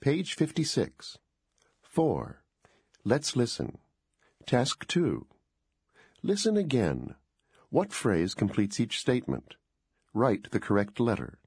Page 56. 4. Let's listen. Task 2. Listen again. What phrase completes each statement? Write the correct letter.